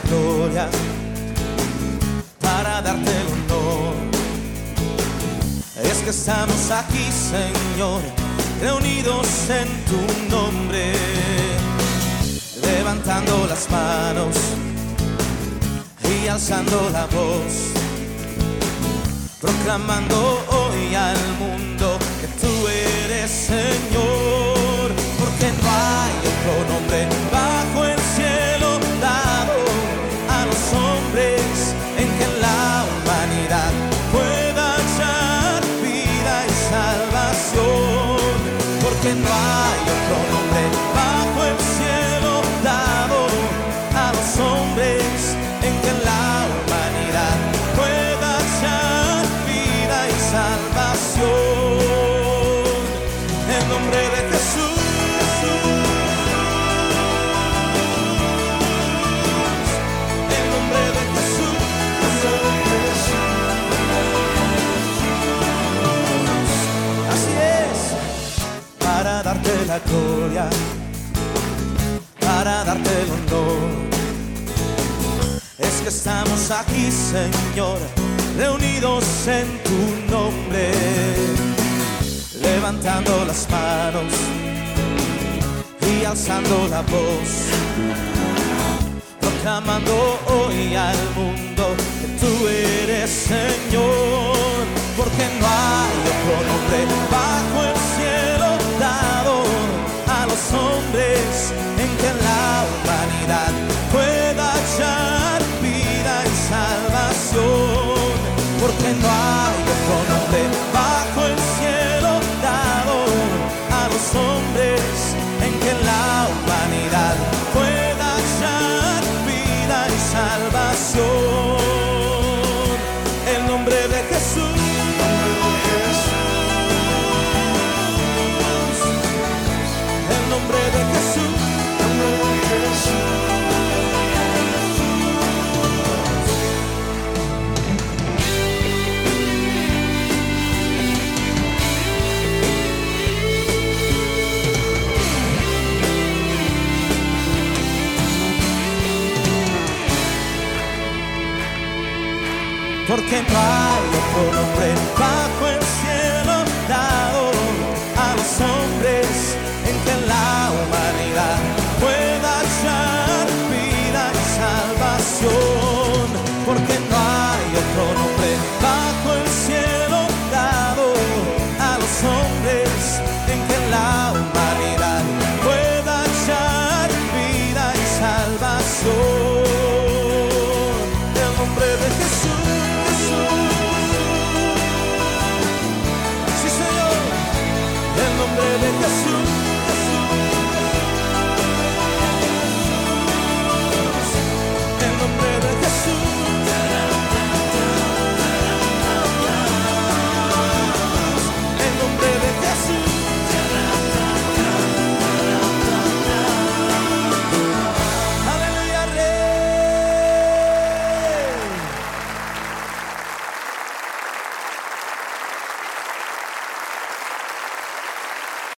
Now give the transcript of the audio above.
gloria, para darte el honor. Es que estamos aquí, Señor, reunidos en tu nombre, levantando las manos y alzando la voz, proclamando hoy al mundo que tú eres Señor. Gloria, para darte el honor. Es que estamos aquí, Señor, reunidos en tu nombre, levantando las manos y alzando la voz proclamando hoy al mundo que tú eres Señor, porque no hay otro nombre bajo el cielo dado a los hombres en que la humanidad pueda hallar vida y salvación, porque no hay otro nombre bajo el cielo dado a los hombres.